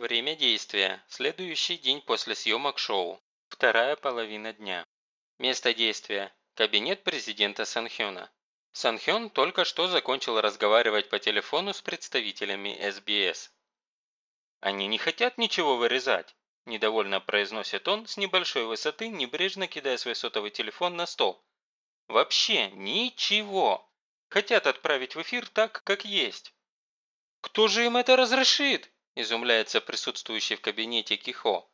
Время действия. Следующий день после съемок шоу. Вторая половина дня. Место действия. Кабинет президента Санхёна. Санхён только что закончил разговаривать по телефону с представителями СБС. «Они не хотят ничего вырезать», – недовольно произносит он с небольшой высоты, небрежно кидая свой сотовый телефон на стол. «Вообще ничего. Хотят отправить в эфир так, как есть». «Кто же им это разрешит?» – изумляется присутствующий в кабинете Кихо.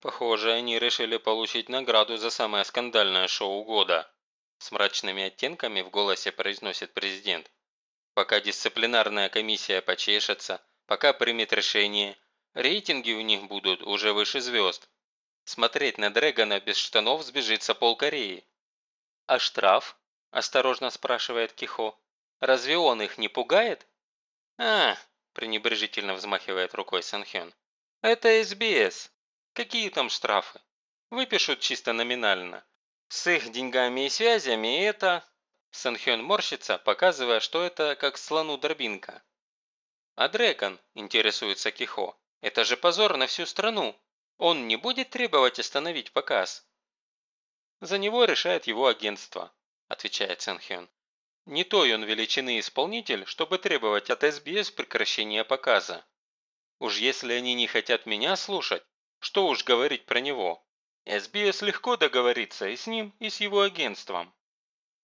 Похоже, они решили получить награду за самое скандальное шоу года. С мрачными оттенками в голосе произносит президент. Пока дисциплинарная комиссия почешется, пока примет решение, рейтинги у них будут уже выше звезд. Смотреть на Дрэгона без штанов сбежится пол Кореи. «А штраф?» – осторожно спрашивает Кихо. «Разве он их не пугает?» «А, пренебрежительно взмахивает рукой Санхён. «Это СБС. Какие там штрафы? Выпишут чисто номинально. С их деньгами и связями это...» Санхён морщится, показывая, что это как слону дробинка. «А Дрэгон?» – интересуется Кихо. «Это же позор на всю страну. Он не будет требовать остановить показ?» «За него решает его агентство», – отвечает Санхён. Не той он величины исполнитель, чтобы требовать от СБС прекращения показа. Уж если они не хотят меня слушать, что уж говорить про него. СБС легко договориться и с ним, и с его агентством.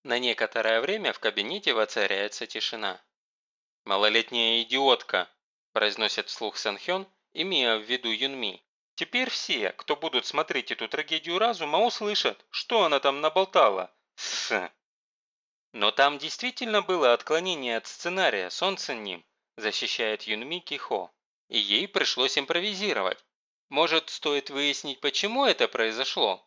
На некоторое время в кабинете воцаряется тишина. «Малолетняя идиотка», – произносит вслух Санхён, имея в виду Юнми. «Теперь все, кто будут смотреть эту трагедию разума, услышат, что она там наболтала. Сс, но там действительно было отклонение от сценария «Солнце ним», защищает Юнми Кихо. И ей пришлось импровизировать. Может, стоит выяснить, почему это произошло?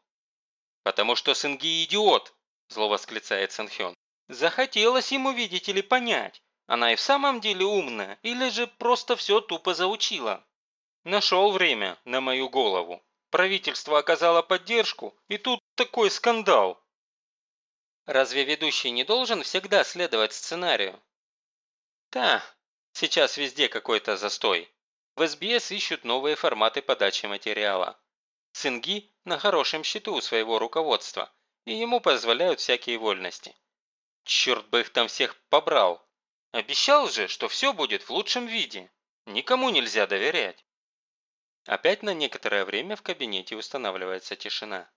«Потому что Сынги идиот!» – зло восклицает Санхён. «Захотелось ему, видите ли, понять, она и в самом деле умная, или же просто все тупо заучила. Нашел время на мою голову. Правительство оказало поддержку, и тут такой скандал. Разве ведущий не должен всегда следовать сценарию? Да, сейчас везде какой-то застой. В СБС ищут новые форматы подачи материала. Синги на хорошем счету у своего руководства, и ему позволяют всякие вольности. Черт бы их там всех побрал. Обещал же, что все будет в лучшем виде. Никому нельзя доверять. Опять на некоторое время в кабинете устанавливается тишина.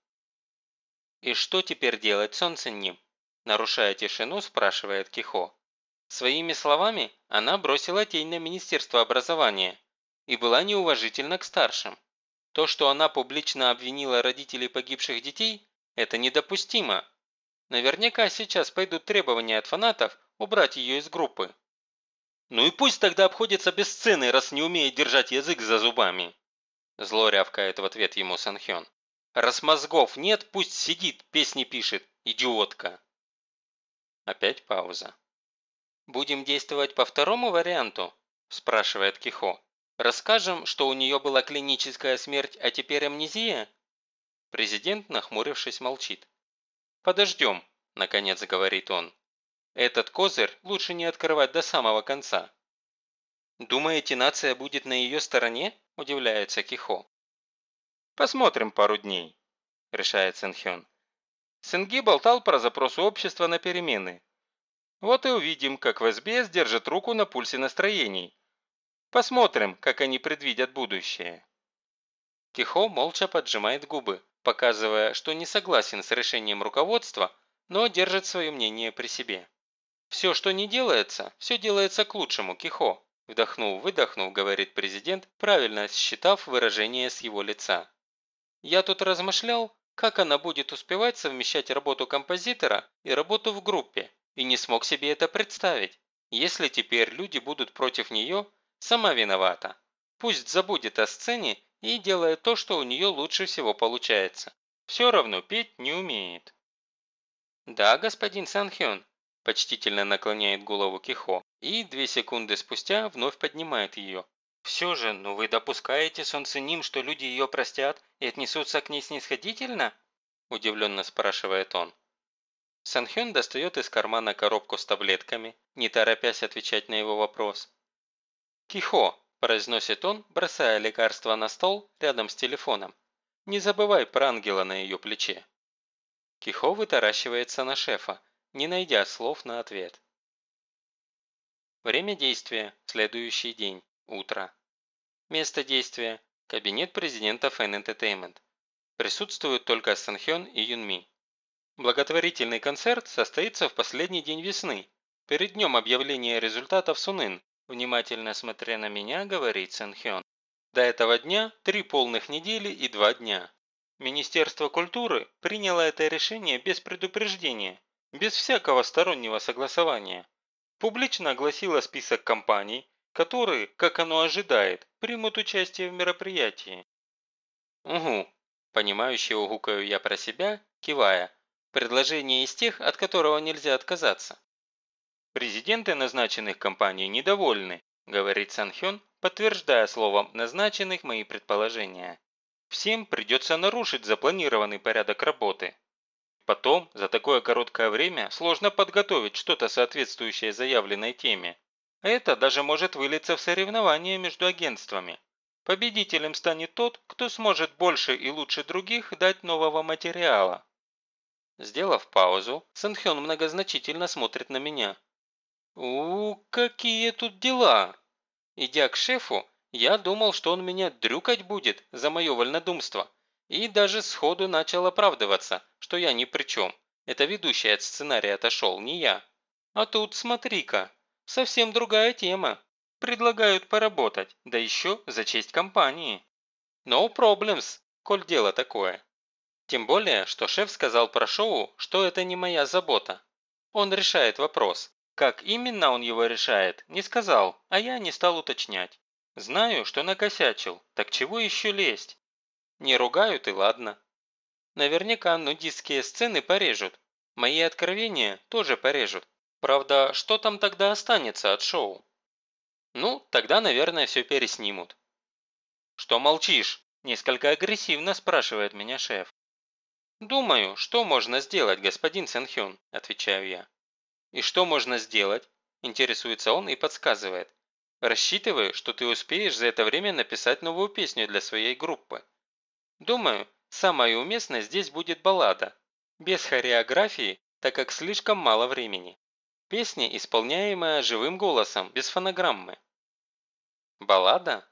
«И что теперь делать, солнце ним?» Нарушая тишину, спрашивает Кихо. Своими словами она бросила тень на Министерство образования и была неуважительна к старшим. То, что она публично обвинила родителей погибших детей, это недопустимо. Наверняка сейчас пойдут требования от фанатов убрать ее из группы. «Ну и пусть тогда обходится без сцены, раз не умеет держать язык за зубами!» Зло рявкает в ответ ему Санхён. Раз мозгов нет, пусть сидит, песни пишет, идиотка. Опять пауза. «Будем действовать по второму варианту?» – спрашивает Кихо. «Расскажем, что у нее была клиническая смерть, а теперь амнезия?» Президент, нахмурившись, молчит. «Подождем», – наконец говорит он. «Этот козырь лучше не открывать до самого конца». «Думаете, нация будет на ее стороне?» – удивляется Кихо. «Посмотрим пару дней», – решает Сэнхён. Сэнги болтал про запрос общества на перемены. Вот и увидим, как в СБС держит руку на пульсе настроений. Посмотрим, как они предвидят будущее. Кихо молча поджимает губы, показывая, что не согласен с решением руководства, но держит свое мнение при себе. «Все, что не делается, все делается к лучшему, Кихо», вдохнув-выдохнув, говорит президент, правильно считав выражение с его лица. Я тут размышлял, как она будет успевать совмещать работу композитора и работу в группе, и не смог себе это представить. Если теперь люди будут против нее, сама виновата. Пусть забудет о сцене и делает то, что у нее лучше всего получается. Все равно петь не умеет. «Да, господин Санхён», – почтительно наклоняет голову Кихо и две секунды спустя вновь поднимает ее, все же, ну вы допускаете, солнце ним, что люди ее простят и отнесутся к ней снисходительно? Удивленно спрашивает он. Санхён достает из кармана коробку с таблетками, не торопясь отвечать на его вопрос. «Кихо», произносит он, бросая лекарство на стол рядом с телефоном. «Не забывай про ангела на ее плече». Кихо вытаращивается на шефа, не найдя слов на ответ. Время действия – следующий день, утро. Место действия – кабинет президента Fan Entertainment. Присутствуют только Санхён и Юнми. Благотворительный концерт состоится в последний день весны, перед днем объявления результатов Сунын, внимательно смотря на меня, говорит Санхён. До этого дня три полных недели и два дня. Министерство культуры приняло это решение без предупреждения, без всякого стороннего согласования публично огласила список компаний, которые, как оно ожидает, примут участие в мероприятии. Угу, понимающе угукаю я про себя, кивая. Предложение из тех, от которого нельзя отказаться. Президенты назначенных компаний недовольны, говорит Санхён, подтверждая словом назначенных мои предположения. Всем придется нарушить запланированный порядок работы. Потом, за такое короткое время, сложно подготовить что-то соответствующее заявленной теме. Это даже может вылиться в соревнование между агентствами. Победителем станет тот, кто сможет больше и лучше других дать нового материала. Сделав паузу, Сэнхён многозначительно смотрит на меня. «У, какие тут дела!» Идя к шефу, я думал, что он меня дрюкать будет за мое вольнодумство. И даже сходу начал оправдываться, что я ни при чем. Это ведущий от сценария отошел, не я. А тут, смотри-ка, совсем другая тема. Предлагают поработать, да еще за честь компании. No problems, коль дело такое. Тем более, что шеф сказал про шоу, что это не моя забота. Он решает вопрос. Как именно он его решает, не сказал, а я не стал уточнять. Знаю, что накосячил, так чего еще лезть? Не ругают и ладно. Наверняка нудистские сцены порежут. Мои откровения тоже порежут. Правда, что там тогда останется от шоу? Ну, тогда, наверное, все переснимут. «Что молчишь?» – несколько агрессивно спрашивает меня шеф. «Думаю, что можно сделать, господин Сэнхён», – отвечаю я. «И что можно сделать?» – интересуется он и подсказывает. «Рассчитываю, что ты успеешь за это время написать новую песню для своей группы. Думаю, самая уместная здесь будет баллада. Без хореографии, так как слишком мало времени. Песня, исполняемая живым голосом, без фонограммы. Баллада?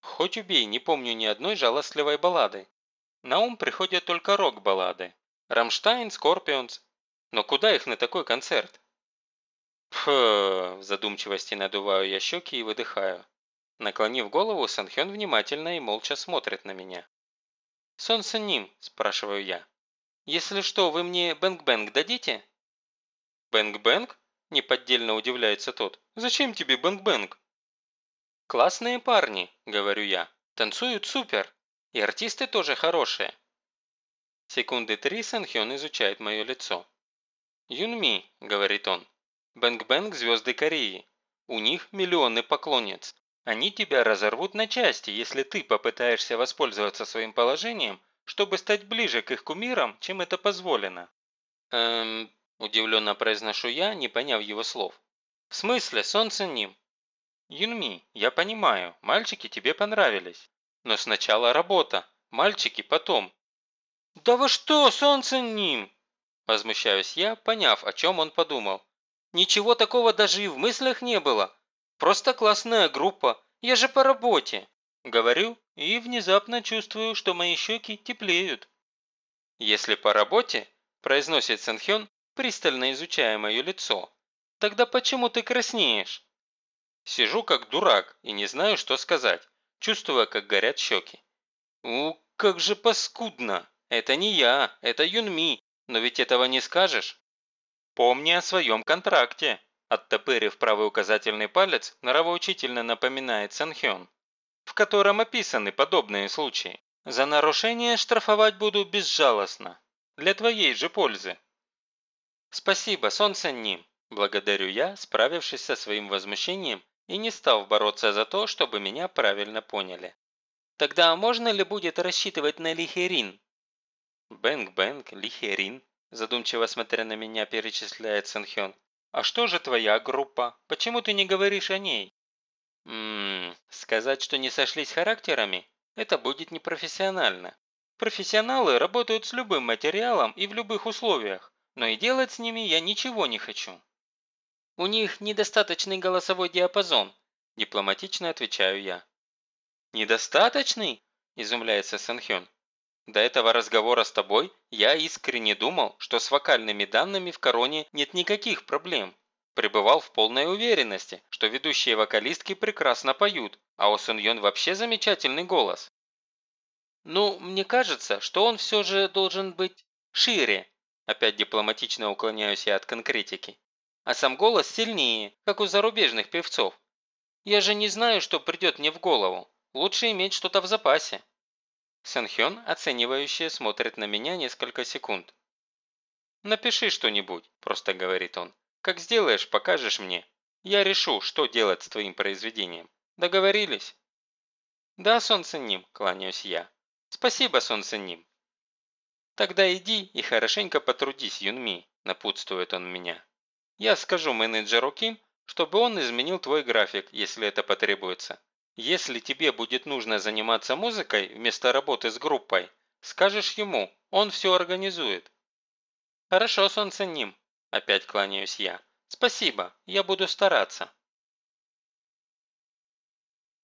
Хоть убей, не помню ни одной жалостливой баллады. На ум приходят только рок-баллады. Rammstein, Scorpions. Но куда их на такой концерт? Пф, в задумчивости надуваю я щеки и выдыхаю. Наклонив голову, Санхён внимательно и молча смотрит на меня. «Сонсэнним?» – спрашиваю я. «Если что, вы мне Bang-Bang дадите?» «Bang-Bang?» – неподдельно удивляется тот. «Зачем тебе Bang-Bang?» «Классные парни», – говорю я. «Танцуют супер. И артисты тоже хорошие». Секунды три Санхён изучает мое лицо. «Юнми», – говорит он. «Bang-Bang – звезды Кореи. У них миллионы поклонниц. Они тебя разорвут на части, если ты попытаешься воспользоваться своим положением, чтобы стать ближе к их кумирам, чем это позволено». «Эм...» – удивленно произношу я, не поняв его слов. «В смысле, солнце ним?» «Юнми, я понимаю, мальчики тебе понравились. Но сначала работа, мальчики потом». «Да вы что, солнце ним?» Возмущаюсь я, поняв, о чем он подумал. «Ничего такого даже и в мыслях не было. Просто классная группа. Я же по работе. Говорю и внезапно чувствую, что мои щеки теплеют. Если по работе, произносит Сэнхён, пристально изучая мое лицо, тогда почему ты краснеешь? Сижу как дурак и не знаю, что сказать, чувствуя, как горят щеки. У, как же паскудно! Это не я, это Юнми, но ведь этого не скажешь. Помни о своем контракте. Оттопырив правый указательный палец, нравоучительно напоминает Санхён, в котором описаны подобные случаи. За нарушение штрафовать буду безжалостно. Для твоей же пользы. Спасибо, солнце ним. Благодарю я, справившись со своим возмущением и не став бороться за то, чтобы меня правильно поняли. Тогда можно ли будет рассчитывать на лихерин? Бэнк-бэнк, лихерин, задумчиво смотря на меня, перечисляет Санхён. «А что же твоя группа? Почему ты не говоришь о ней?» Ммм, сказать, что не сошлись характерами, это будет непрофессионально. Профессионалы работают с любым материалом и в любых условиях, но и делать с ними я ничего не хочу. У них недостаточный голосовой диапазон, дипломатично отвечаю я. Недостаточный? Изумляется Санхён. До этого разговора с тобой я искренне думал, что с вокальными данными в Короне нет никаких проблем пребывал в полной уверенности, что ведущие вокалистки прекрасно поют, а у Сон Йон вообще замечательный голос. «Ну, мне кажется, что он все же должен быть шире», опять дипломатично уклоняюсь я от конкретики, а сам голос сильнее, как у зарубежных певцов. Я же не знаю, что придет мне в голову. Лучше иметь что-то в запасе. Сэнхён, оценивающе, смотрит на меня несколько секунд. «Напиши что-нибудь», – просто говорит он. Как сделаешь, покажешь мне. Я решу, что делать с твоим произведением. Договорились?» «Да, солнце ним», – кланяюсь я. «Спасибо, солнце ним». «Тогда иди и хорошенько потрудись, Юнми», – напутствует он меня. «Я скажу менеджеру Ким, чтобы он изменил твой график, если это потребуется. Если тебе будет нужно заниматься музыкой вместо работы с группой, скажешь ему, он все организует». «Хорошо, солнце ним», Опять кланяюсь я. Спасибо, я буду стараться.